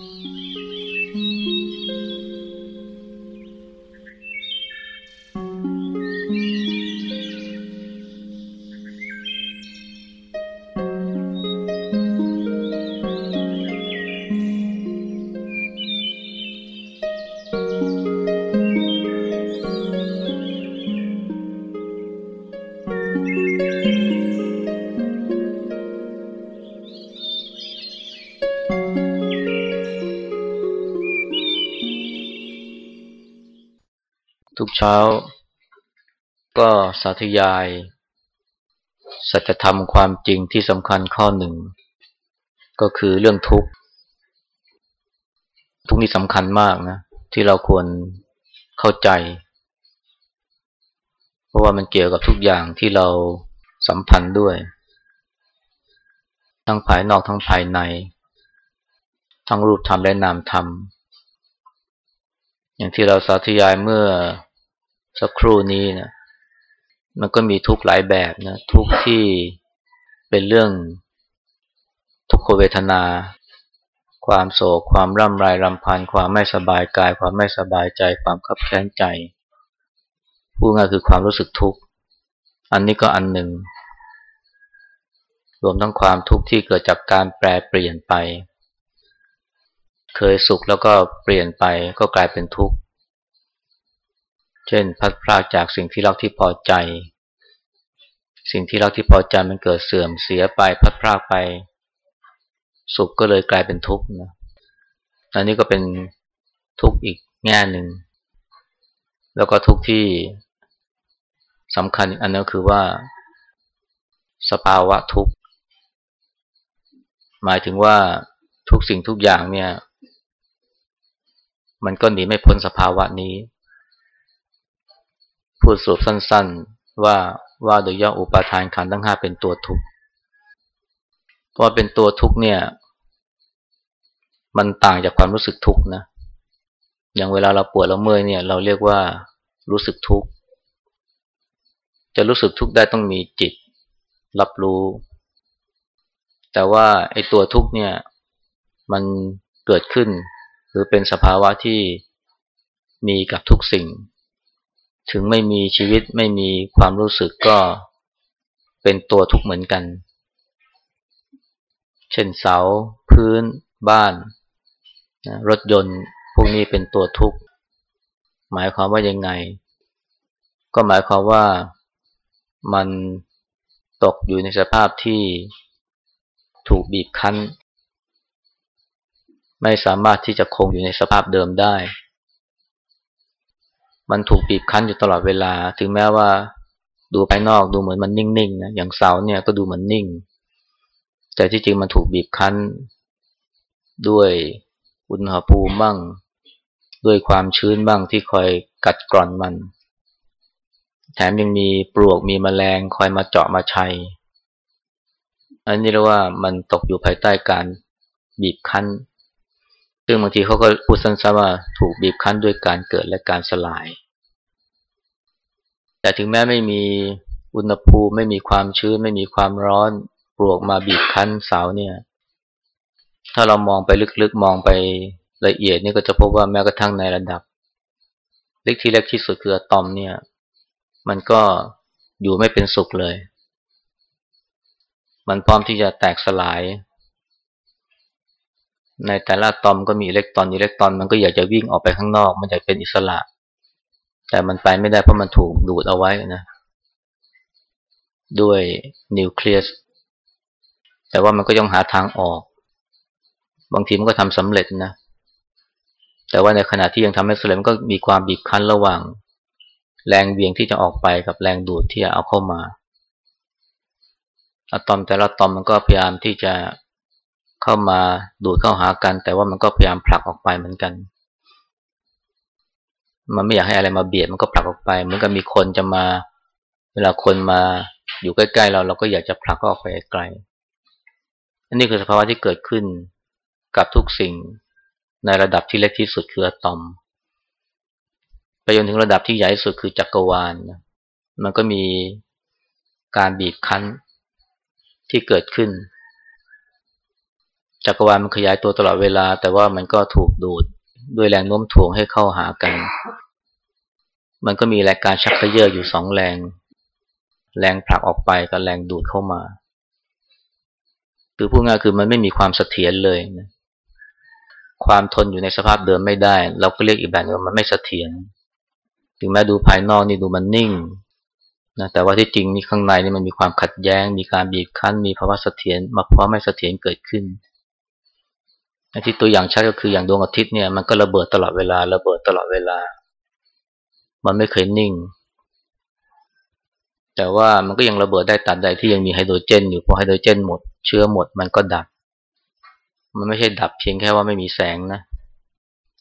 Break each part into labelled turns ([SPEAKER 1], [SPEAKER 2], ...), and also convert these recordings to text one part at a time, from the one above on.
[SPEAKER 1] ทุ เช้า ก็สาธยาย สัจธรรมความจริงที่สำคัญข้อหนึ่ง ก็คือเรื่องทุกข์ ทุกนี้สำคัญมากนะ ที่เราควรเข้าใจ เพราะว่ามันเกี่ยวกับทุกอย่างที่เราสัมพันธ์ด้วย ทั้งภายนอกทั้งภายใน ทั้งรูปธรรมและนามธรรมอย่างที่เราสาธยายเมื่อ สักครู่นี้นะมันก็มีทุกหลายแบบนะทุกที่เป็นเรื่องทุกขเวทนา ความโศกความร่ำไรรำพันความไม่สบายกาย ความไม่สบายใจ ความขับแค้นใจพูดง่ายคือความรู้สึกทุกข์อันนี้ก็อันหนึ่ง รวมทั้งความทุกข์ที่เกิดจากการแปรเปลี่ยนไป เคยสุขแล้วก็เปลี่ยนไปก็กลายเป็นทุกข์ เช่นพัดพลาดจากสิ่งที่เราที่พอใจ สิ่งที่เราที่พอใจมันเกิดเสื่อมเสียไปพัดพลาดไป สุขก็เลยกลายเป็นทุกข์นะอันนี้ก็เป็นทุกข์อีกแง่หนึ่ง แล้วก็ทุกข์ที่สำคัญอีกอันนึงคือว่า สภาวะทุกข์ หมายถึงว่าทุกสิ่งทุกอย่างเนี่ย มันก็หนีไม่พ้นสภาวะนี้ พูดสรุปสั้นๆว่าว่าโดยย่ออุปาทานขันธ์ทั้งห้าเป็นตัวทุกข์เพราะเป็นตัวทุกข์เนี่ย มันต่างจากความรู้สึกทุกข์นะอย่างเวลาเราปวดเราเมื่อยเนี่ย เราเรียกว่ารู้สึกทุกข์จะรู้สึกทุกข์ได้ต้องมีจิต รับรู้ แต่ว่าไอ้ตัวทุกข์เนี่ย มันเกิดขึ้น หรือเป็นสภาวะที่มีกับทุกสิ่ง ถึงไม่มีชีวิตไม่มีความรู้สึกก็เป็นตัวทุกข์เหมือนกัน เช่นเสา พื้น บ้าน รถยนต์ พวกนี้เป็นตัวทุกข์ หมายความว่ายังไง ก็หมายความว่ามันตกอยู่ในสภาพที่ถูกบีบคั้น ไม่สามารถที่จะคงอยู่ในสภาพเดิมได้ มันถูกบีบคั้นอยู่ตลอดเวลา ถึงแม้ว่าดูภายนอกดูเหมือนมันนิ่งๆนะอย่างเสาเนี่ยก็ดูเหมือนนิ่ง แต่ที่จริงมันถูกบีบคั้น ด้วยอุณหภูมิบ้าง ด้วยความชื้นบ้างที่คอยกัดกร่อนมัน แถมยังมีปลวกมีแมลงคอยมาเจาะมาชัยอันนี้เรียกว่ามันตกอยู่ภายใต้การบีบคั้น ซึ่งบางทีเขาก็พูดสั้นๆว่าถูกบีบคั้นด้วยการเกิดและการสลาย แต่ถึงแม้ไม่มีอุณหภูมิไม่มีความชื้น ไม่มีความร้อนปลวกมาบีบคั้นเสาเนี่ย ถ้าเรามองไปลึกๆมองไปละเอียดนี่ก็จะพบว่าแม้กระทั่งในระดับ เล็กที่เล็กที่สุดคืออะตอมเนี่ย มันก็อยู่ไม่เป็นสุขเลย มันพร้อมที่จะแตกสลาย ในแต่ละตอมก็มีอิเล็กตรอนอิเล็กตรอนมันก็อยากจะวิ่งออกไปข้างนอก มันอยากเป็นอิสระ แต่มันไปไม่ได้เพราะมันถูกดูดเอาไว้นะด้วยนิวเคลียสแต่ว่ามันก็ยังหาทางออก บางทีมันก็ทำสำเร็จนะ แต่ว่าในขณะที่ยังทำไม่สำเร็จมันก็มีความบีบคั้นระหว่าง แรงเวียงที่จะออกไปกับแรงดูดที่จะเอาเข้ามาอะตอมแต่ละตอมมันก็พยายามที่จะ เข้ามาดูดเข้าหากัน แต่ว่ามันก็พยายามผลักออกไปเหมือนกัน มันไม่อยากให้อะไรมาเบียดมันก็ผลักออกไปเหมือนกับมีคนจะมา เวลาคนมาอยู่ใกล้ๆเราเราก็อยากจะผลักออกไปไกลอันนี้คือสภาวะที่เกิดขึ้นกับทุกสิ่งในระดับที่เล็กที่สุดคืออะตอมไปจนถึงระดับที่ใหญ่สุดคือจักรวาลมันก็มีการบีบคั้นที่เกิดขึ้น จักรวาลมันขยายตัวตลอดเวลา แต่ว่ามันก็ถูกดูดด้วยแรงโน้มถ่วงให้เข้าหากัน มันก็มีแรงการชักเขยืออยู่สองแรง แรงผลักออกไปกับแรงดูดเข้ามา คือพูดง่ายคือมันไม่มีความเสถียรเลยนะความทนอยู่ในสภาพเดิมไม่ได้ เราก็เรียกอีกแบบว่ามันไม่เสถียรถึงแม้ดูภายนอกนี่ดูมันนิ่งนะแต่ว่าที่จริงนี่ข้างในนี่มันมีความขัดแย้ง มีการบีบคั้น มีภาวะเสถียรมาเพราะไม่เสถียรเกิดขึ้น ที่ตัวอย่างชัดก็คืออย่างดวงอาทิตย์เนี่ยมันก็ระเบิดตลอดเวลาระเบิดตลอดเวลา มันไม่เคยนิ่ง แต่ว่ามันก็ยังระเบิดได้ตัดใดที่ยังมีไฮโดรเจน อยู่พอไฮโดรเจนหมดเชื้อหมดมันก็ดับ มันไม่ใช่ดับเพียงแค่ว่าไม่มีแสงนะ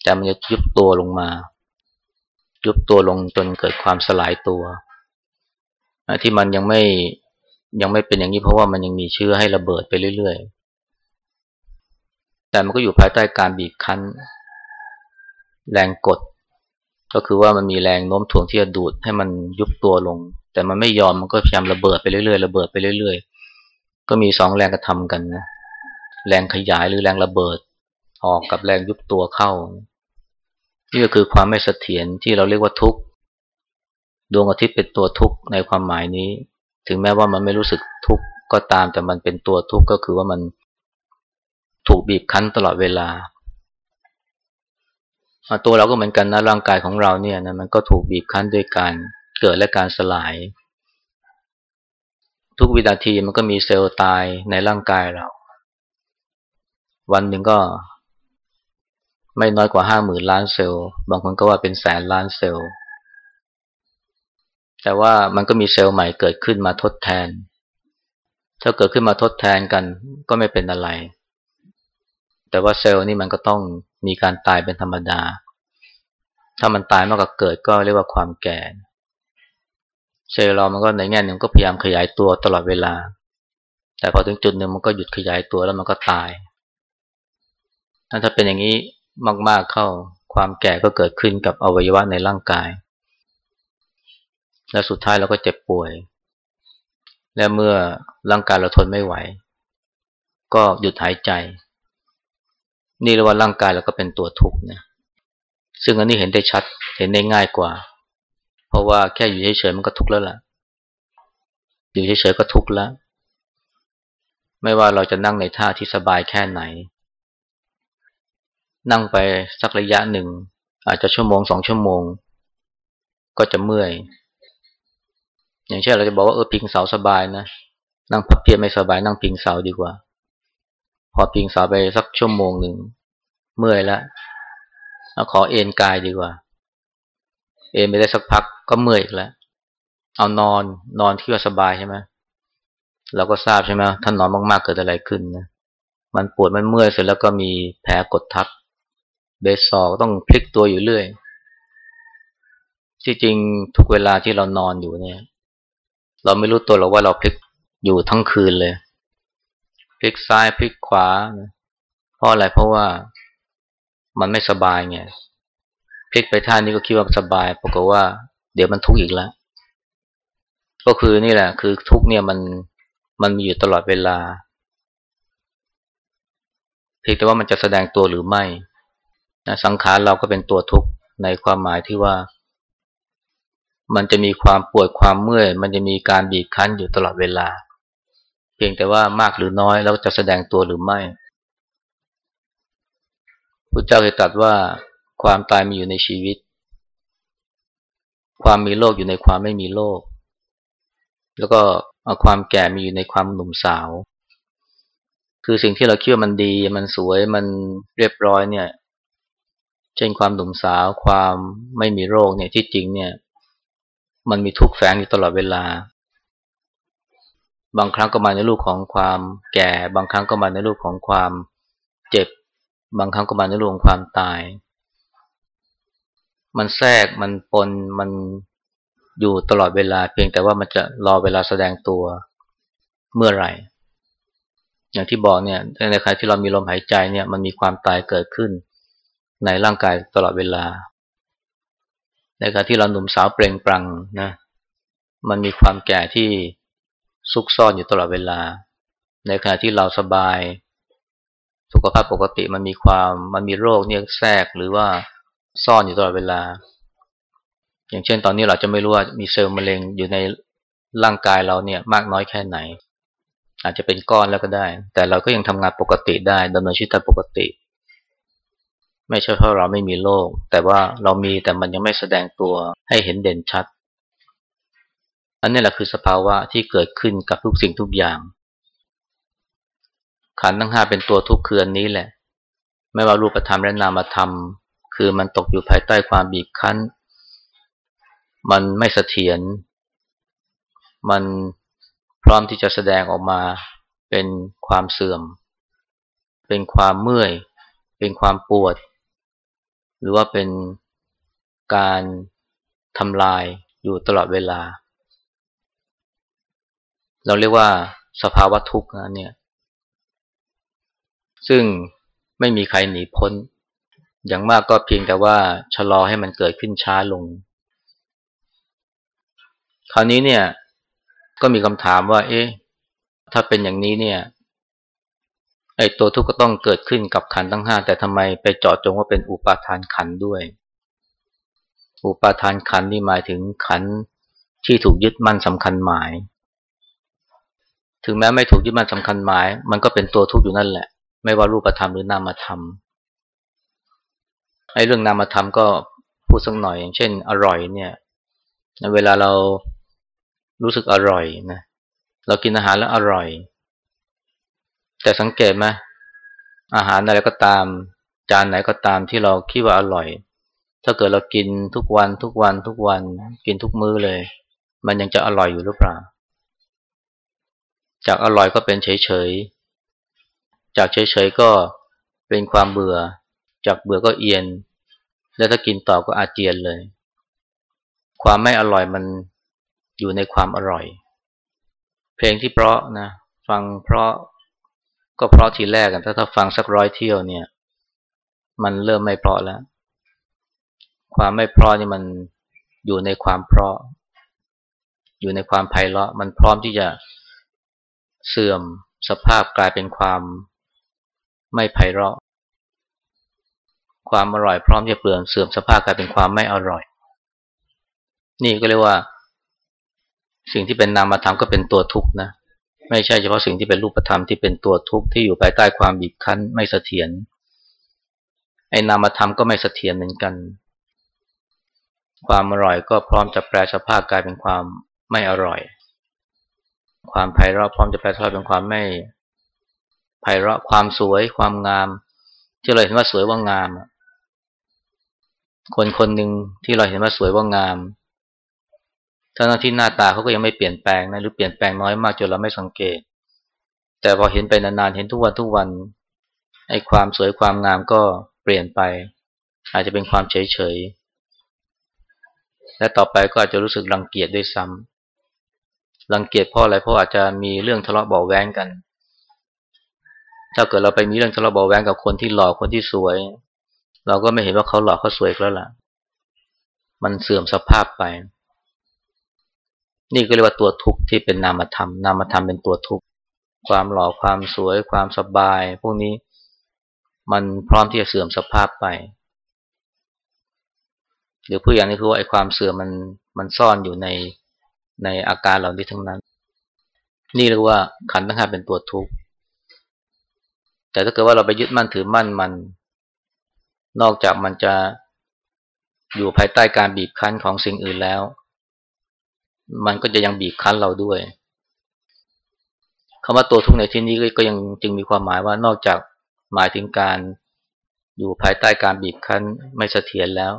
[SPEAKER 1] แต่มันจะยุบตัวลงมา ยุบตัวลงจนเกิดความสลายตัวที่มันยังไม่ยังไม่เป็นอย่างนี้เพราะว่ามันยังมีเชื้อให้ระเบิดไปเรื่อยๆ แต่มันก็อยู่ภายใต้การบีบคั้น แรงกด ก็คือว่ามันมีแรงโน้มถ่วงที่จะดูดให้มันยุบตัวลง แต่มันไม่ยอมมันก็พยายามระเบิดไปเรื่อยๆระเบิดไปเรื่อยๆ ก็มีสองแรงกระทำกันนะแรงขยายหรือแรงระเบิด ออกกับแรงยุบตัวเข้า นี่ก็คือความไม่เสถียรที่เราเรียกว่าทุกข์ดวงอาทิตย์เป็นตัวทุกข์ในความหมายนี้ ถึงแม้ว่ามันไม่รู้สึกทุกข์ก็ตามแต่มันเป็นตัวทุกข์ก็คือว่ามัน ถูกบีบคั้นตลอดเวลา ตัวเราก็เหมือนกันนะร่างกายของเราเนี่ยนะมันก็ถูกบีบคั้นด้วยการเกิดและการสลาย ทุกวินาทีมันก็มีเซลล์ตายในร่างกายเรา วันหนึ่งก็ ไม่น้อยกว่าห้าหมื่นล้านเซลล์ บางคนก็ว่าเป็นแสนล้านเซลล์ แต่ว่ามันก็มีเซลล์ใหม่เกิดขึ้นมาทดแทนถ้าเกิดขึ้นมาทดแทนกันก็ไม่เป็นอะไร แต่ว่าเซลล์นี่มันก็ต้องมีการตายเป็นธรรมดา ถ้ามันตายมากกว่าเกิดก็เรียกว่าความแก่ เซลล์เรามันก็ในแง่หนึ่งก็พยายามขยายตัวตลอดเวลา แต่พอถึงจุดหนึ่งมันก็หยุดขยายตัวแล้วมันก็ตายถ้าเป็นอย่างนี้มากๆเข้าความแก่ก็เกิดขึ้นกับอวัยวะในร่างกาย และสุดท้ายเราก็เจ็บป่วย และเมื่อร่างกายเราทนไม่ไหว ก็หยุดหายใจ นี่เรียกว่าร่างกายเราก็เป็นตัวทุกข์นะซึ่งอันนี้เห็นได้ชัดเห็นได้ง่ายกว่า เพราะว่าแค่อยู่เฉยๆมันก็ทุกข์แล้วล่ะ อยู่เฉยๆก็ทุกข์แล้วไม่ว่าเราจะนั่งในท่าที่สบายแค่ไหน นั่งไปสักระยะหนึ่ง อาจจะชั่วโมงสองชั่วโมง ก็จะเมื่อย อย่างเช่นเราจะบอกว่าเออพิงเสาสบายนะ นั่งพับเพียบไม่สบายนั่งพิงเสาดีกว่า พอพิงเสาไปสักชั่วโมงหนึ่งเมื่อยแล้วเอาขอเอนกายดีกว่า เอนไปได้สักพักก็เมื่อยอีกแล้วเอานอนนอนที่ว่าสบายใช่ไหมเราก็ทราบใช่ไหมท่านนอนมากๆเกิดอะไรขึ้นนะมันปวดมันเมื่อยเสร็จแล้วก็มีแผลกดทับเบสซอกต้องพลิกตัวอยู่เรื่อย ที่จริงทุกเวลาที่เรานอนอยู่เนี่ย เราไม่รู้ตัวหรอกว่าเราพลิกอยู่ทั้งคืนเลย พลิกซ้ายพลิกขวา เพราะอะไรเพราะว่ามันไม่สบายไงพลิกไปท่านี้ก็คิดว่าสบายปรากฏว่า เดี๋ยวมันทุกข์อีกแล้ว ก็คือนี่แหละ คือทุกข์เนี่ยมันมันมีอยู่ตลอดเวลาเพียงแต่ว่ามันจะแสดงตัวหรือไม่สังขารเราก็เป็นตัวทุกข์ในความหมายที่ว่า มันจะมีความปวดความเมื่อย มันจะมีการบีบคั้นอยู่ตลอดเวลา เพียงแต่ว่ามากหรือน้อยแล้วจะแสดงตัวหรือไม่พระเจ้าเคยตรัสว่าความตายมีอยู่ในชีวิต ความมีโลกอยู่ในความไม่มีโลกแล้วก็ความแก่มีอยู่ในความหนุ่มสาว คือสิ่งที่เราคิดว่ามันดี มันสวยมันเรียบร้อยเนี่ย เช่นความหนุ่มสาว ความไม่มีโรคเนี่ยที่จริงเนี่ย มันมีทุกข์แฝงอยู่ตลอดเวลา บางครั้งก็มาในรูปของความแก่ บางครั้งก็มาในรูปของความเจ็บ บางครั้งก็มาในรูปของความตาย มันแทรกมันปนมันอยู่ตลอดเวลา เพียงแต่ว่ามันจะรอเวลาแสดงตัวเมื่อไหร่ อย่างที่บอกเนี่ยในใครที่เรามีลมหายใจเนี่ยมันมีความตายเกิดขึ้น ในร่างกายตลอดเวลา ในขณะที่เราหนุ่มสาวเปล่งปลั่งนะมันมีความแก่ที่ ซุกซ่อนอยู่ตลอดเวลา ในขณะที่เราสบาย สุขภาพปกติมันมีความมันมีโรคเนี่ยแทรกหรือว่าซ่อนอยู่ตลอดเวลา อย่างเช่นตอนนี้เราจะไม่รู้ว่ามีเซลล์มะเร็งอยู่ในร่างกายเราเนี่ยมากน้อยแค่ไหน อาจจะเป็นก้อนแล้วก็ได้ แต่เราก็ยังทำงานปกติได้ดำเนินชีวิตตามปกติ ไม่ใช่เพราะเราไม่มีโรคแต่ว่าเรามีแต่มันยังไม่แสดงตัวให้เห็นเด่นชัด อันนี้แหละคือสภาวะที่เกิดขึ้นกับทุกสิ่งทุกอย่าง ขันทั้งห้าเป็นตัวทุกข์คืออันนี้แหละ ไม่ว่ารูปธรรมและนามธรรม คือมันตกอยู่ภายใต้ความบีบคั้น มันไม่เสถียร มันพร้อมที่จะแสดงออกมาเป็นความเสื่อม เป็นความเมื่อย เป็นความปวด หรือว่าเป็นการทำลายอยู่ตลอดเวลา เราเรียกว่าสภาวะทุกข์นะเนี่ย ซึ่งไม่มีใครหนีพ้น อย่างมากก็เพียงแต่ว่าชะลอให้มันเกิดขึ้นช้าลง คราวนี้เนี่ย ก็มีคำถามว่า เอ๊ะ ถ้าเป็นอย่างนี้เนี่ยไอ้ตัวทุกข์ก็ต้องเกิดขึ้นกับขันทั้งห้าแต่ทำไมไปเจาะจงว่าเป็นอุปาทานขันด้วย อุปาทานขันนี่หมายถึงขันที่ถูกยึดมั่นสำคัญหมาย ถึงแม้ไม่ถูกยึดมั่นสำคัญหมาย มันก็เป็นตัวทุกข์อยู่นั่นแหละ ไม่ว่ารูปธรรมหรือนามธรรมไอ้เรื่องนามธรรมก็พูดสักหน่อยอย่างเช่น อร่อยเนี่ยเวลาเรารู้สึกอร่อยนะเรากินอาหารแล้วอร่อย แต่สังเกตไหมอาหารอะไรก็ตาม จานไหนก็ตามที่เราคิดว่าอร่อย ถ้าเกิดเรากินทุกวันทุกวันทุกวัน กินทุกมื้อเลย มันยังจะอร่อยอยู่หรือเปล่า จากอร่อยก็เป็นเฉยๆ จากเฉยๆก็เป็นความเบื่อ จากเบื่อก็เอียน แล้วถ้ากินต่อก็อาเจียนเลย ความไม่อร่อยมันอยู่ในความอร่อย เพลงที่เพราะนะ ฟังเพราะก็เพราะทีแรกกันถ้าถ้าฟังสักร้อยเที่ยวเนี่ย มันเริ่มไม่เพราะแล้ว ความไม่เพราะนี่มันอยู่ในความเพราะ อยู่ในความไพเราะ มันพร้อมที่จะ เสื่อมสภาพกลายเป็นความไม่ไพเราะ ความอร่อยพร้อมจะเปลี่ยนเสื่อมสภาพกลายเป็นความไม่อร่อย นี่ก็เรียกว่า สิ่งที่เป็นนามธรรมก็เป็นตัวทุกข์นะไม่ใช่เฉพาะสิ่งที่เป็นรูปธรรมที่เป็นตัวทุกข์ที่อยู่ภายใต้ความบีบคั้นไม่เสถียรไอ้นามธรรมก็ไม่เสถียรเหมือนกัน ความอร่อยก็พร้อมจะแปลสภาพกลายเป็นความไม่อร่อย ความไพเราะพร้อมจะแปลสภาพเป็นความไม่ไพเราะความสวยความงาม ที่เราเห็นว่าสวยว่างามคนคนหนึ่งที่เราเห็นว่าสวยว่างามทั้งที่หน้าตาเขาก็ยังไม่เปลี่ยนแปลงนะหรือเปลี่ยนแปลงน้อยมากจนเราไม่สังเกต แต่พอเห็นไปนานๆเห็นทุกวันทุกวันไอ้ความสวยความงามก็เปลี่ยนไป อาจจะเป็นความเฉยๆและต่อไปก็อาจจะรู้สึกรังเกียจด้วยซ้ำ รังเกียจเพราะอะไรเพราะอาจจะมีเรื่องทะเลาะเบาแว้งกัน ถ้าเกิดเราไปมีเรื่องทะเลาะเบาแว้งกับคนที่หล่อคนที่สวย เราก็ไม่เห็นว่าเขาหล่อเขาสวยแล้วล่ะ มันเสื่อมสภาพไป นี่ก็เรียกว่าตัวทุกข์ที่เป็นนามธรรมนามธรรมเป็นตัวทุกข์ความหล่อความสวย ความสบาย พวกนี้มันพร้อมที่จะเสื่อมสภาพไปหรือผู้อย่างนี้คือว่าไอ้ความเสื่อมมันมันซ่อนอยู่ใน ในอาการเหล่านี้ทั้งนั้น นี่เรียกว่าขันธ์ทั้งห้าเป็นตัวทุกข์แต่ถ้าเกิดว่าเราไปยึดมั่นถือมั่นมัน นอกจากมันจะอยู่ภายใต้การบีบคั้นของสิ่งอื่นแล้ว มันก็จะยังบีบคั้นเราด้วยคำว่าตัวทุกข์ในที่นี้ก็ยังจึงมีความหมายว่านอกจากหมายถึงการอยู่ภายใต้การบีบคั้นไม่เสถียรแล้ว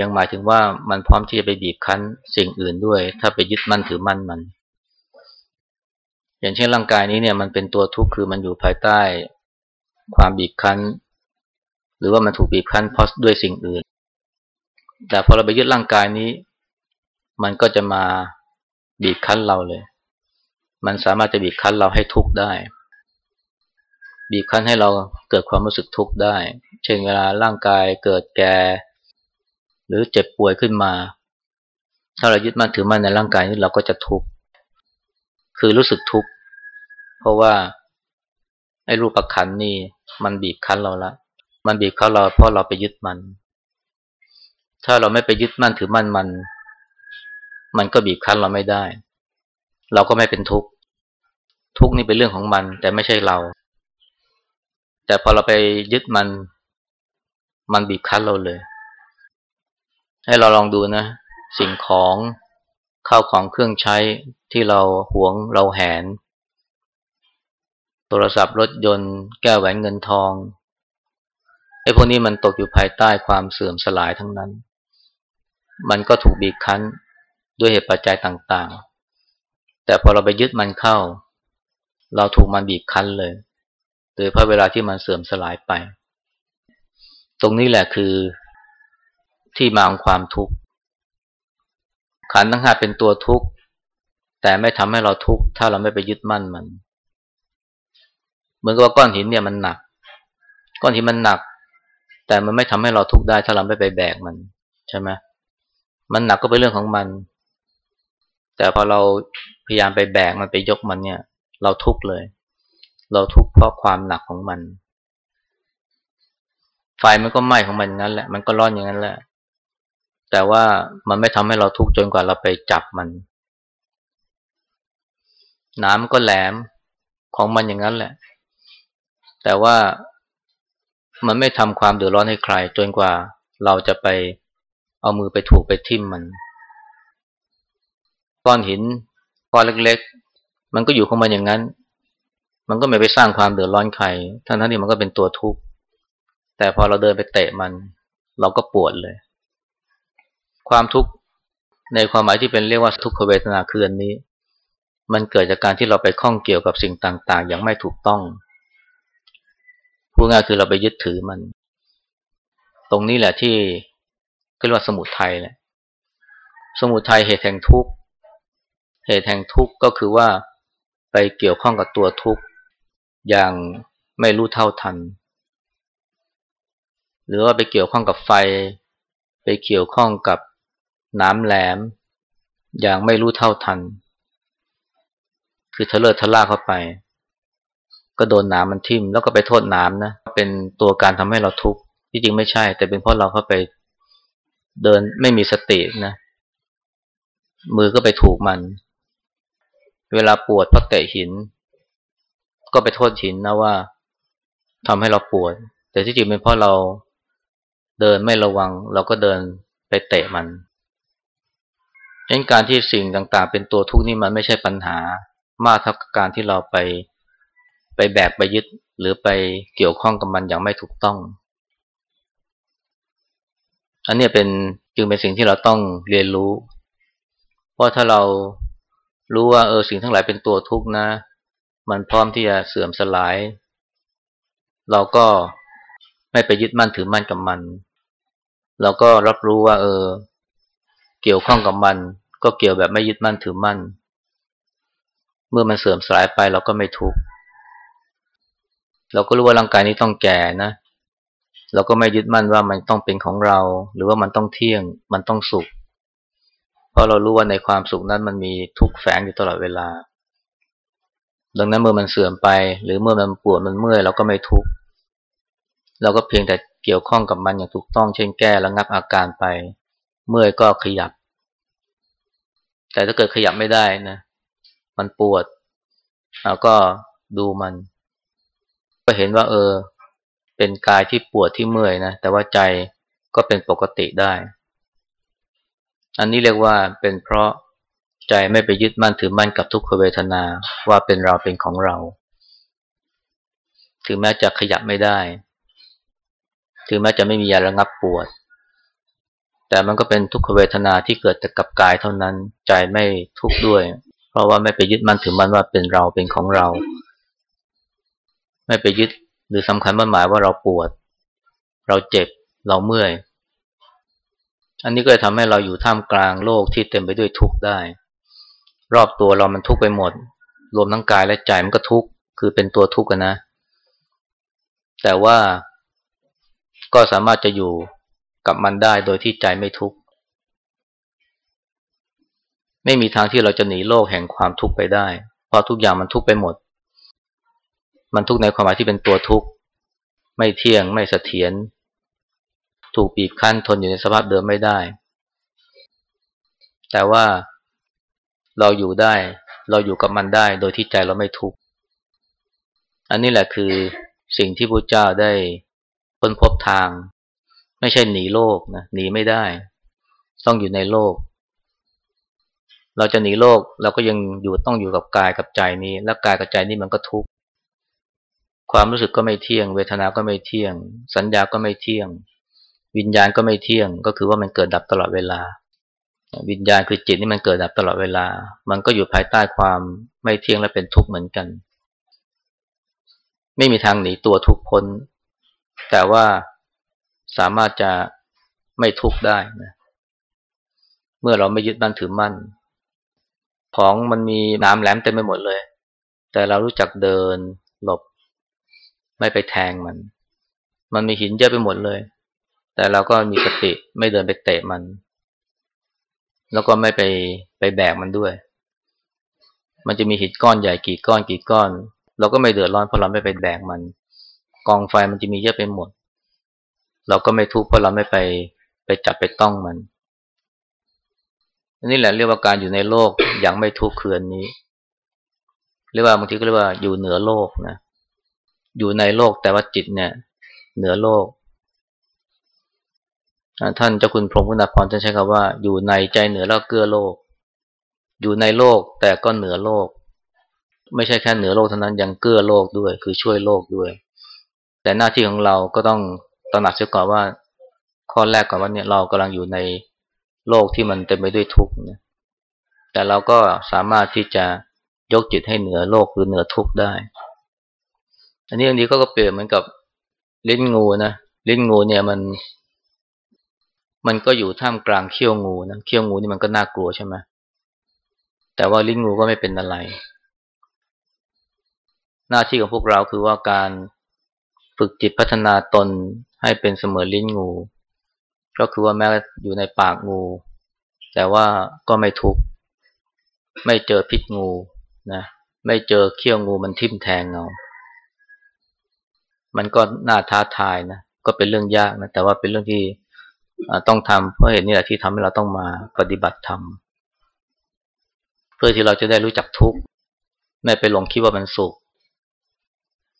[SPEAKER 1] ยังหมายถึงว่ามันพร้อมที่จะไปบีบคั้นสิ่งอื่นด้วย ถ้าไปยึดมั่นถือมั่นมัน อย่างเช่นร่างกายนี้เนี่ยมันเป็นตัวทุกข์คือมันอยู่ภายใต้ความบีบคั้น หรือว่ามันถูกบีบคั้นเพราะด้วยสิ่งอื่น แต่พอเราไปยึดร่างกายนี้ มันก็จะมาบีบคั้นเราเลย มันสามารถจะบีบคั้นเราให้ทุกข์ได้ บีบคั้นให้เราเกิดความรู้สึกทุกข์ได้ เช่นเวลาร่างกายเกิดแก่ หรือเจ็บป่วยขึ้นมา ถ้าเรายึดมั่นถือมั่นในร่างกายนี้เราก็จะทุกข์คือรู้สึกทุกข์เพราะว่าไอ้รูปประคันนี่ มันบีบคั้นเราละ มันบีบคั้นเราเพราะเราไปยึดมัน ถ้าเราไม่ไปยึดมั่นถือมั่นมัน มันก็บีบคั้นเราไม่ได้ เราก็ไม่เป็นทุกข์ทุกข์นี่เป็นเรื่องของมัน แต่ไม่ใช่เรา แต่พอเราไปยึดมัน มันบีบคั้นเราเลย ให้เราลองดูนะ สิ่งของข้าวของเครื่องใช้ที่เราหวงเราแหน โทรศัพท์รถยนต์ แก้วแหวนเงินทองไอ้พวกนี้มันตกอยู่ภายใต้ความเสื่อมสลายทั้งนั้น มันก็ถูกบีบคั้นด้วยเหตุปัจจัยต่างๆ แต่พอเราไปยึดมันเข้า เราถูกมันบีบคั้นเลยโดยเพราะเวลาที่มันเสื่อมสลายไป ตรงนี้แหละคือ ที่มาของความทุกข์ ขันทั้งห้าเป็นตัวทุกข์ แต่ไม่ทำให้เราทุกข์ถ้าเราไม่ไปยึดมั่นมัน เหมือนกับว่าก้อนหินเนี่ยมันหนัก ก้อนหินมันหนัก แต่มันไม่ทำให้เราทุกข์ได้ถ้าเราไม่ไปแบกมันใช่ไหมมันหนักก็เป็นเรื่องของมัน แต่พอเราพยายามไปแบกมันไปยกมันเนี่ย เราทุกข์เลย เราทุกข์เพราะความหนักของมันไฟมันก็ไหม้ของมันอย่างนั้นแหละ มันก็ร้อนอย่างนั้นแหละ แต่ว่ามันไม่ทำให้เราทุกข์จนกว่าเราไปจับมัน น้ำก็แหลมของมันอย่างนั้นแหละ แต่ว่ามันไม่ทำความเดือดร้อนให้ใคร จนกว่าเราจะไปเอามือไปถูกไปทิ่มมันก้อนหินก้อนเล็กๆ มันก็อยู่ของมันอย่างนั้น มันก็ไม่ไปสร้างความเดือดร้อนใครทั้งนั้นที่มันก็เป็นตัวทุกข์แต่พอเราเดินไปเตะมัน เราก็ปวดเลย ความทุกข์ในความหมายที่เป็นเรียกว่าทุกขเวทนาคืออันนี้ มันเกิดจากการที่เราไปข้องเกี่ยวกับสิ่งต่างๆ อย่างไม่ถูกต้องพูดง่ายคือเราไปยึดถือมัน ตรงนี้แหละที่เรียกว่าสมุทัยแหละสมุทัยเหตุแห่งทุกข์เหตุแห่งทุกข์ก็คือว่าไปเกี่ยวข้องกับตัวทุกข์อย่างไม่รู้เท่าทัน หรือว่าไปเกี่ยวข้องกับไฟ ไปเกี่ยวข้องกับ น้ำแหลม อย่างไม่รู้เท่าทัน คือเทเลอร์ทะล่าเข้าไป ก็โดนหนามมันทิ่ม แล้วก็ไปโทษหนามนะเป็นตัวการทำให้เราทุกข์ที่จริงไม่ใช่ แต่เป็นเพราะเราเข้าไปเดินไม่มีสตินะ มือก็ไปถูกมัน เวลาปวดเพราะเตะหิน ก็ไปโทษหินนะว่าทำให้เราปวด แต่ที่จริงเป็นเพราะเราเดินไม่ระวัง เราก็เดินไปเตะมัน เังการที่สิ่งต่างๆ เป็นตัวทุกข์นี่มันไม่ใช่ปัญหามากเท่ากับการที่เราไปไปแบกไปยึดหรือไปเกี่ยวข้องกับมันอย่างไม่ถูกต้อง อันนี้เป็นจึงเป็นสิ่งที่เราต้องเรียนรู้ เพราะถ้าเรารู้ว่าเออสิ่งทั้งหลายเป็นตัวทุกข์นะ มันพร้อมที่จะเสื่อมสลาย เราก็ไม่ไปยึดมั่นถือมั่นกับมัน เราก็รับรู้ว่า เออ เกี่ยวข้องกับมัน ก็เกี่ยวแบบไม่ยึดมั่นถือมั่น เมื่อมันเสื่อมสลายไปเราก็ไม่ทุกข์เราก็รู้ว่าร่างกายนี้ต้องแก่นะ เราก็ไม่ยึดมั่นว่ามันต้องเป็นของเรา หรือว่ามันต้องเที่ยง มันต้องสุข เพราะเรารู้ว่าในความสุขนั้นมันมีทุกข์แฝงอยู่ตลอดเวลา ดังนั้นเมื่อมันเสื่อมไป หรือเมื่อมันปวดมันเมื่อยเราก็ไม่ทุกข์ เราก็เพียงแต่เกี่ยวข้องกับมันอย่างถูกต้อง เช่นแก้แล้วงับอาการไป เมื่อยก็ขยับ แต่ถ้าเกิดขยับไม่ได้นะ มันปวดเราก็ดูมัน ก็เห็นว่า เออ เป็นกายที่ปวดที่เมื่อยนะ แต่ว่าใจก็เป็นปกติได้ อันนี้เรียกว่าเป็นเพราะใจไม่ไปยึดมั่นถือมั่นกับทุกขเวทนาว่าเป็นเราเป็นของเรา ถึงแม้จะขยับไม่ได้ ถึงแม้จะไม่มียาระงับปวด แต่มันก็เป็นทุกขเวทนาที่เกิดแต่กับกายเท่านั้นใจไม่ทุกข์ด้วย เพราะว่าไม่ไปยึดมั่นถือมั่นว่าเป็นเราเป็นของเรา ไม่ไปยึดหรือสำคัญมั่นหมายว่าเราปวด เราเจ็บเราเมื่อย อันนี้ก็จะทำให้เราอยู่ท่ามกลางโลกที่เต็มไปด้วยทุกข์ได้ รอบตัวเรามันทุกข์ไปหมด รวมทั้งกายและใจมันก็ทุกข์คือเป็นตัวทุกข์นะ แต่ว่าก็สามารถจะอยู่ กับมันได้โดยที่ใจไม่ทุกข์ไม่มีทางที่เราจะหนีโลกแห่งความทุกข์ไปได้ เพราะทุกอย่างมันทุกข์ไปหมด มันทุกข์ในความหมายที่เป็นตัวทุกข์ ไม่เที่ยงไม่เสถียร ถูกบีบคั้นทนอยู่ในสภาพเดิมไม่ได้ แต่ว่าเราอยู่ได้ เราอยู่กับมันได้ โดยที่ใจเราไม่ทุกข์ อันนี้แหละคือสิ่งที่พระเจ้าได้ค้นพบทาง ไม่ใช่หนีโลกนะหนีไม่ได้ ต้องอยู่ในโลก เราจะหนีโลกเราก็ยังอยู่ต้องอยู่กับกายกับใจนี้ แล้วกายกับใจนี้มันก็ทุกข์ความรู้สึกก็ไม่เที่ยง เวทนาก็ไม่เที่ยง สัญญาก็ไม่เที่ยง วิญญาณก็ไม่เที่ยง ก็คือว่ามันเกิดดับตลอดเวลา วิญญาณคือจิตนี่มันเกิดดับตลอดเวลา มันก็อยู่ภายใต้ความไม่เที่ยงและเป็นทุกข์เหมือนกัน ไม่มีทางหนีตัวทุกข์พ้น แต่ว่า สามารถจะไม่ทุกข์ได้นะเมื่อเราไม่ยึดมั่นถือมั่น ของมันมีน้ำแหลมเต็มไปหมดเลย แต่เรารู้จักเดินหลบ ไม่ไปแทงมัน มันมีหินเยอะไปหมดเลย แต่เราก็มีสติไม่เดินไปเตะมัน แล้วก็ไม่ไปไปแบกมันด้วย มันจะมีหินก้อนใหญ่กี่ก้อนกี่ก้อน เราก็ไม่เดือดร้อนเพราะเราไม่ไปแบกมัน กองไฟมันจะมีเยอะไปหมด เราก็ไม่ทุกข์เพราะเราไม่ไปไปจับไปต้องมันนี่แหละเรียกว่าการอยู่ในโลกอย่างไม่ทุกข์คืนนี้ เรียกว่าบางทีก็เรียกว่าอยู่เหนือโลกนะ อยู่ในโลกแต่ว่าจิตเนี่ย เหนือโลก ท่านเจ้าคุณพรหมคุณาพรท่านใช้คำว่า อยู่ในใจเหนือแล้วเกื้อโลก อยู่ในโลกแต่ก็เหนือโลก ไม่ใช่แค่เหนือโลกเท่านั้นยังเกื้อโลกด้วย คือช่วยโลกด้วย แต่หน้าที่ของเราก็ต้อง ตระหนักเสียก่อนว่าข้อแรกก่อนว่าเนี่ยเรากำลังอยู่ในโลกที่มันเต็มไปด้วยทุกข์นแต่เราก็สามารถที่จะยกจิตให้เหนือโลกหรือเหนือทุกข์ได้ อันนี้อันนี้ก็เปรียบเหมือนกับลิ้นงูนะลิ้นงูเนี่ยมัน มันก็อยู่ท่ามกลางเขี้ยวงูนะเขี้ยวงูนี่มันก็น่ากลัวใช่ไหมแต่ว่าลิ้นงูก็ไม่เป็นอะไร หน้าที่ของพวกเราคือว่าการฝึกจิตพัฒนาตน ให้เป็นเสมอลิ้นงู ก็คือว่าแม้อยู่ในปากงู แต่ว่าก็ไม่ทุกข์ไม่เจอพิษงูนะไม่เจอเขี้ยวงูมันทิ่มแทงเงามันก็น่าท้าทายนะ ก็เป็นเรื่องยากนะ แต่ว่าเป็นเรื่องที่ต้องทำเพราะเหตุนี้แหละที่ทำให้เราต้องมาปฏิบัติธรรม เพื่อที่เราจะได้รู้จักทุกข์ ไม่ไปหลงคิดว่ามันสุข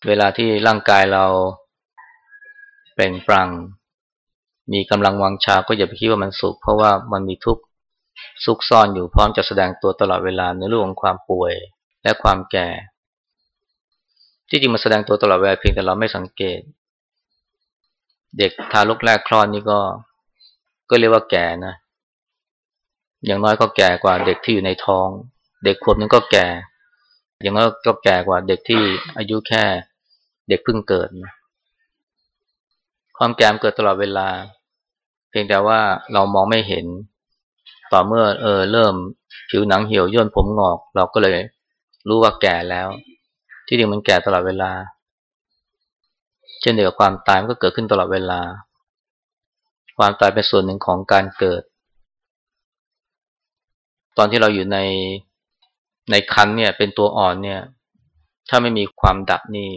[SPEAKER 1] เวลาที่ร่างกายเรา ปล่งปลั่งมีกำลังวังชาก็อย่าไปคิดว่ามันสุข เพราะว่ามันมีทุกข์ซุกซ่อนอยู่พร้อมจะแสดงตัวตลอดเวลาในเรื่องของความป่วยและความแก่ ที่จริงมาแสดงตัวตลอดเวลาเพียงแต่เราไม่สังเกต เด็กทารกแรกคลอดนี่ก็ ก็เรียกว่าแก่นะ อย่างน้อยก็แก่กว่าเด็กที่อยู่ในท้อง เด็กขวบนึงก็แก่ อย่างน้อยก็แก่กว่าเด็กที่อายุแค่เด็กเพิ่งเกิดนะ ความแก่เกิดตลอดเวลา เพียงแต่ว่าเรามองไม่เห็น ต่อเมื่อเออเริ่มผิวหนังเหี่ยวย่นผมงอก เราก็เลยรู้ว่าแก่แล้ว ที่จริงมันแก่ตลอดเวลา เช่นเดียวกับความตายมันก็เกิดขึ้นตลอดเวลา ความตายเป็นส่วนหนึ่งของการเกิด ตอนที่เราอยู่ในในคันเนี่ยเป็นตัวอ่อนเนี่ย ถ้าไม่มีความดับนี่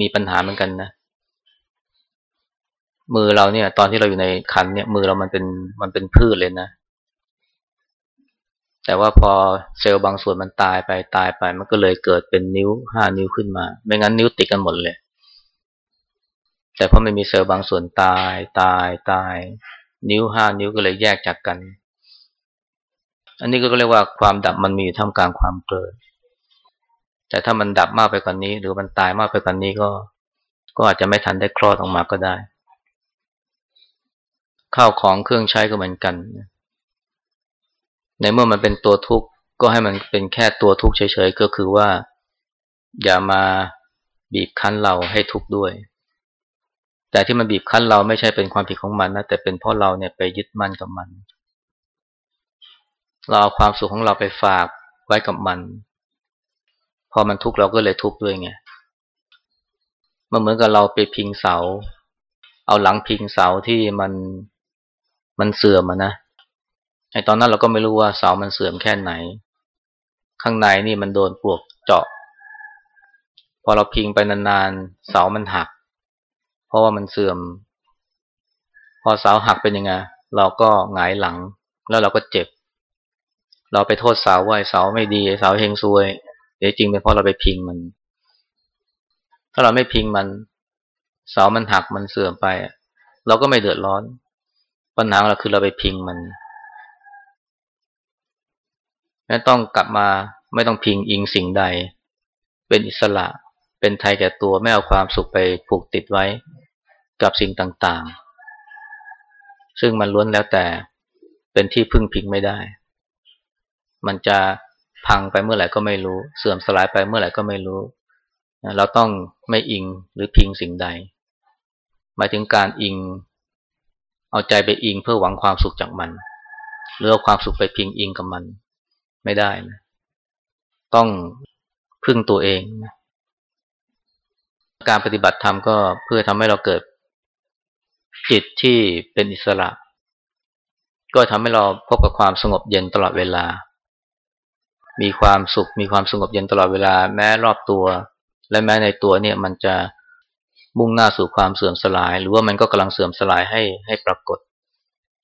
[SPEAKER 1] มีปัญหาเหมือนกันนะ มือเราเนี่ย ตอนที่เราอยู่ในคันเนี่ย มือเรามันเป็นมันเป็นพืชเลยนะ แต่ว่าพอเซลล์บางส่วนมันตายไปตายไป มันก็เลยเกิดเป็นนิ้วห้านิ้วขึ้นมา ไม่งั้นนิ้วติดกันหมดเลย แต่พอไม่มีเซลล์บางส่วนตายตายตาย นิ้วห้านิ้วก็เลยแยกจากกัน อันนี้ก็เรียกว่าความดับมันมีอยู่ท่ามกลางความเกิด แต่ถ้ามันดับมากไปกว่านนี้ หรือมันตายมากไปกว่านนี้ก็ ก็อาจจะไม่ทันได้คลอดออกมาก็ได้ ข้าวของเครื่องใช้ก็เหมือนกัน ในเมื่อมันเป็นตัวทุกข์ก็ให้มันเป็นแค่ตัวทุกข์เฉยๆ ก็คือว่า อย่ามาบีบคั้นเราให้ทุกข์ด้วย แต่ที่มันบีบคั้นเราไม่ใช่เป็นความผิดของมันนะแต่เป็นเพราะเราเนี่ยไปยึดมั่นกับมัน เราเอาความสุขของเราไปฝากไว้กับมัน พอมันทุกข์เราก็เลยทุกข์ด้วยไงมันเหมือนกับเราไปพิงเสา เอาหลังพิงเสาที่มัน มันเสื่อมนะไอ้ตอนนั้นเราก็ไม่รู้ว่าเสามันเสื่อมแค่ไหน ข้างในนี่มันโดนปลวกเจาะ พอเราพิงไปนานๆเสามันหัก เพราะว่ามันเสื่อม พอเสาหักเป็นยังไงเราก็หงายหลัง แล้วเราก็เจ็บ เราไปโทษเสาว่าเสาไม่ดีเสาเฮงซวยเดี๋ยวจริงเป็นเพราะเราไปพิงมัน ถ้าเราไม่พิงมัน เสามันหักมันเสื่อมไป เราก็ไม่เดือดร้อน ปัญหาเราคือเราไปพิงมันไม่ต้องกลับมาไม่ต้องพิงอิงสิ่งใด เป็นอิสระ เป็นไทยแก่ตัวไม่เอาความสุขไปผูกติดไว้กับสิ่งต่างๆ ซึ่งมันล้วนแล้วแต่เป็นที่พึ่งพิงไม่ได้ มันจะพังไปเมื่อไหร่ก็ไม่รู้ เสื่อมสลายไปเมื่อไหร่ก็ไม่รู้ เราต้องไม่อิงหรือพิงสิ่งใด หมายถึงการอิง เอาใจไปอิงเพื่อหวังความสุขจากมัน หรือเอาความสุขไปพิงอิงกับมัน ไม่ได้นะต้องพึ่งตัวเองนะการปฏิบัติธรรมก็เพื่อทำให้เราเกิดจิตที่เป็นอิสระ ก็ทำให้เราพบกับความสงบเย็นตลอดเวลา มีความสุขมีความสงบเย็นตลอดเวลา แม้รอบตัว และแม้ในตัวเนี่ยมันจะ มุ่งหน้าสู่ความเสื่อมสลาย หรือว่ามันก็กำลังเสื่อมสลายให้ให้ปรากฏ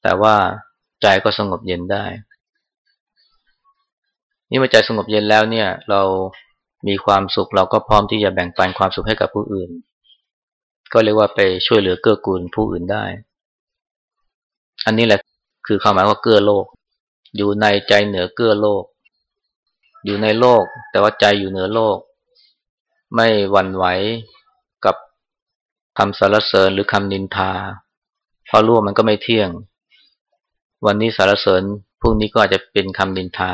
[SPEAKER 1] แต่ว่าใจก็สงบเย็นได้ นี่เมื่อใจสงบเย็นแล้วเนี่ย เรามีความสุขเราก็พร้อมที่จะแบ่งปันความสุขให้กับผู้อื่น ก็เรียกว่าไปช่วยเหลือเกื้อกูลผู้อื่นได้ อันนี้แหละคือความหมายว่าเกื้อโลก อยู่ในใจเหนือเกื้อโลก อยู่ในโลก แต่ว่าใจอยู่เหนือโลก ไม่หวั่นไหว คำสรรเสริญหรือคำนินทา เพราะรู้ว่ามันก็ไม่เที่ยง วันนี้สรรเสริญพรุ่งนี้ก็อาจจะเป็นคำนินทา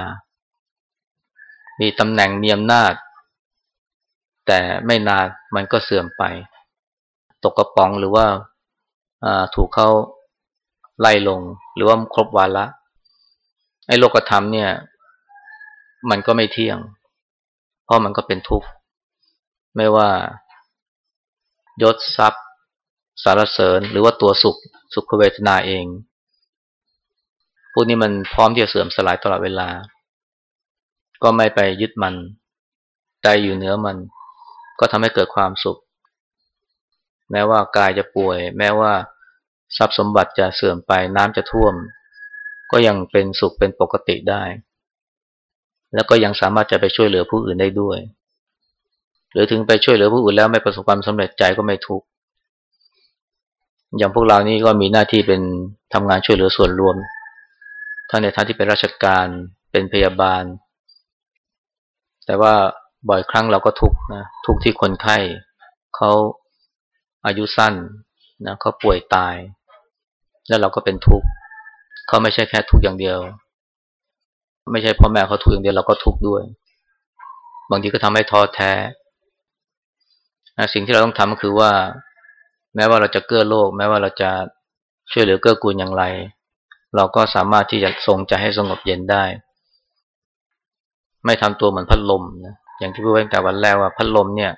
[SPEAKER 1] มีตำแหน่งมีอำนาจ แต่ไม่นานมันก็เสื่อมไป ตกกระป๋องหรือว่าถูกเขาไล่ลง หรือว่าครบวาระไอ้โลกธรรมเนี่ย มันก็ไม่เที่ยง เพราะมันก็เป็นทุกข์ ไม่ว่า ยศทรัพย์ สารเสริญ หรือว่าตัวสุข สุขเวทนาเองพวกนี้มันพร้อมที่จะเสื่อมสลายตลอดเวลา ก็ไม่ไปยึดมัน ใจอยู่เหนือมัน ก็ทำให้เกิดความสุข แม้ว่ากายจะป่วย แม้ว่าทรัพย์สมบัติจะเสื่อมไปน้ำจะท่วม ก็ยังเป็นสุขเป็นปกติได้ แล้วก็ยังสามารถจะไปช่วยเหลือผู้อื่นได้ด้วย หรือถึงไปช่วยเหลือผู้อื่นแล้วไม่ประสบความสำเร็จใจก็ไม่ทุกข์อย่างพวกเรานี่ก็มีหน้าที่เป็นทำงานช่วยเหลือส่วนรวมทั้งในทางที่เป็นราชการเป็นพยาบาล แต่ว่าบ่อยครั้งเราก็ทุกข์นะทุกข์ที่คนไข้เขาอายุสั้นนะเขาป่วยตาย แล้วเราก็เป็นทุกข์เขาไม่ใช่แค่ทุกข์อย่างเดียว ไม่ใช่พ่อแม่เขาทุกข์อย่างเดียวเราก็ทุกข์ด้วย บางทีก็ทำให้ท้อแท้ สิ่งที่เราต้องทำก็คือว่า แม้ว่าเราจะเกื้อโลก แม้ว่าเราจะช่วยเหลือเกื้อกูลอย่างไร เราก็สามารถที่จะทรงใจให้สงบเย็นได้ ไม่ทำตัวเหมือนพัดลมนะอย่างที่พูดไว้ตั้งแต่วันแรกว่าพัดลมเนี่ย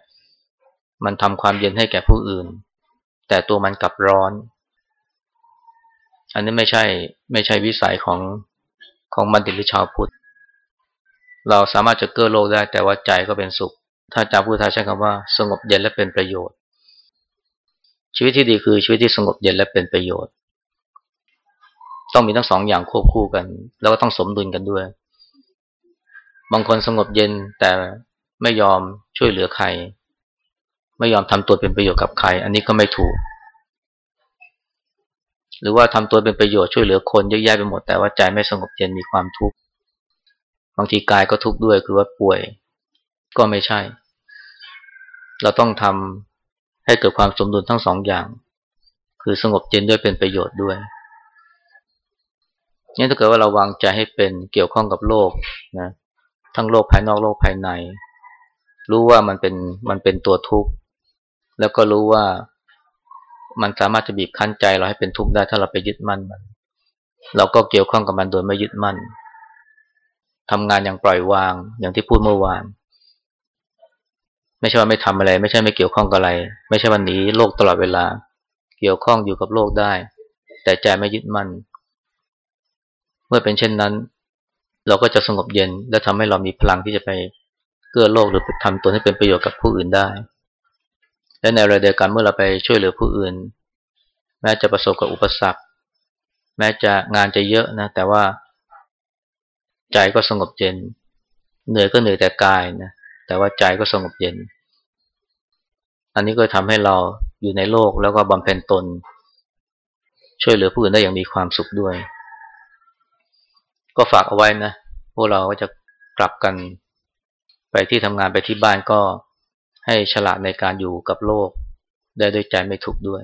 [SPEAKER 1] มันทำความเย็นให้แก่ผู้อื่น แต่ตัวมันกลับร้อน อันนี้ไม่ใช่ไม่ใช่วิสัยของของบัณฑิตหรือชาวพุทธเราสามารถจะเกื้อโลกได้ แต่ว่าใจก็เป็นสุข ถ้าจาพุทธาใช้คำว่าสงบเย็นและเป็นประโยชน์ ชีวิตที่ดีคือชีวิตที่สงบเย็นและเป็นประโยชน์ ต้องมีทั้งสองอย่างควบคู่กัน แล้วก็ต้องสมดุลกันด้วย บางคนสงบเย็นแต่ไม่ยอมช่วยเหลือใคร ไม่ยอมทำตัวเป็นประโยชน์กับใคร อันนี้ก็ไม่ถูก หรือว่าทำตัวเป็นประโยชน์ช่วยเหลือคนเยอะแยะไปหมดแต่ว่าใจไม่สงบเย็นมีความทุกข์บางทีกายก็ทุกข์ด้วยคือว่าป่วย ก็ไม่ใช่ เราต้องทำให้เกิดความสมดุลทั้งสองอย่าง คือสงบเย็นด้วยเป็นประโยชน์ด้วยนี่ถ้าเกิดว่าเราวางใจให้เป็นเกี่ยวข้องกับโลกนะทั้งโลกภายนอกโลกภายใน รู้ว่ามันเป็นมันเป็นตัวทุกข์ แล้วก็รู้ว่ามันสามารถจะบีบคั้นใจเราให้เป็นทุกข์ได้ถ้าเราไปยึดมั่นมัน เราก็เกี่ยวข้องกับมันโดยไม่ยึดมั่นทำงานอย่างปล่อยวางอย่างที่พูดเมื่อวาน ไม่ใช่ว่าไม่ทำอะไร ไม่ใช่ไม่เกี่ยวข้องกับอะไร ไม่ใช่วันนี้โลกตลอดเวลา เกี่ยวข้องอยู่กับโลกได้ แต่ใจไม่ยึดมั่นเมื่อเป็นเช่นนั้น เราก็จะสงบเย็นและทำให้เรามีพลังที่จะไปเกื้อโลกหรือทำตนให้เป็นประโยชน์กับผู้อื่นได้ และในเวลาเดียวกันเมื่อเราไปช่วยเหลือผู้อื่น แม้จะประสบกับอุปสรรค แม้จะงานจะเยอะนะ แต่ว่าใจก็สงบเย็น เหนื่อยก็เหนื่อยแต่กายนะ แต่ว่าใจก็สงบเย็น อันนี้ก็ทำให้เราอยู่ในโลกแล้วก็บำเพ็ญตน ช่วยเหลือผู้อื่นได้อย่างมีความสุขด้วย ก็ฝากเอาไว้นะ พวกเราก็จะกลับกันไปที่ทำงานไปที่บ้านก็ให้ฉลาดในการอยู่กับโลก ได้ด้วยใจไม่ทุกข์ด้วย